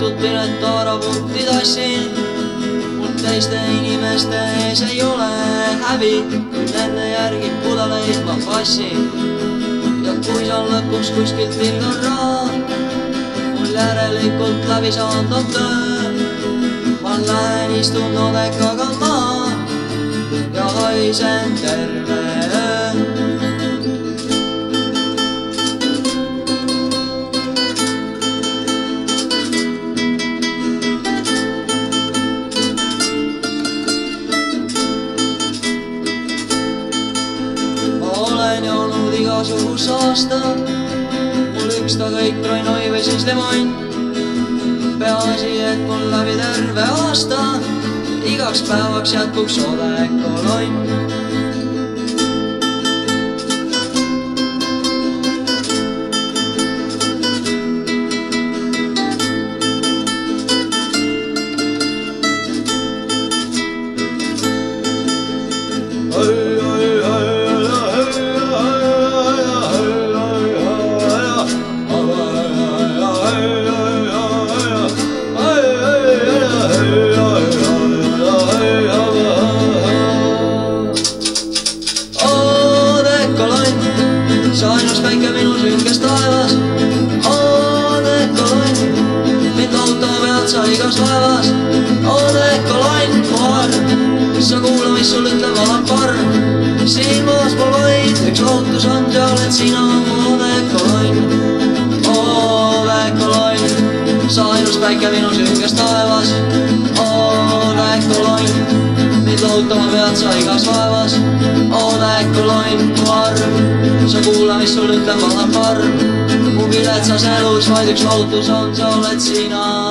õhtut pilet taarapunkti tassin mul teiste inimeste ees ei ole häbi, kuid nende järgi pudeleid ma passin. ja kui saan lõpuks kuskilt ilgal raha, mul järelikult läbi saanud töö. ma lähen istun odekaga maha ja haisen terve olen joonud igasugust aasta. mul ükstakõik tronnoi või siis lemonn. peaasi, et mul läbi terve aasta igaks päevaks jätkuks odekolonn. Sünges taevas. Odekolonn, mind auto pealt sa igas vaevas. Odekolonn, mu arm, sa kuula, mis sul ütleb alamparm. silmas mul vaid üks lootus on, ja oled sina mu odekolonn. Odekolonn, sa ainus päike minu sünges taevas. Odekolonn mind lootama pead sa igas vaevas. odekolonn, mu arm, sa kuula, mis sul ütleb alamparm. mu viletsas elus vaid üks lootus on, sa oled sina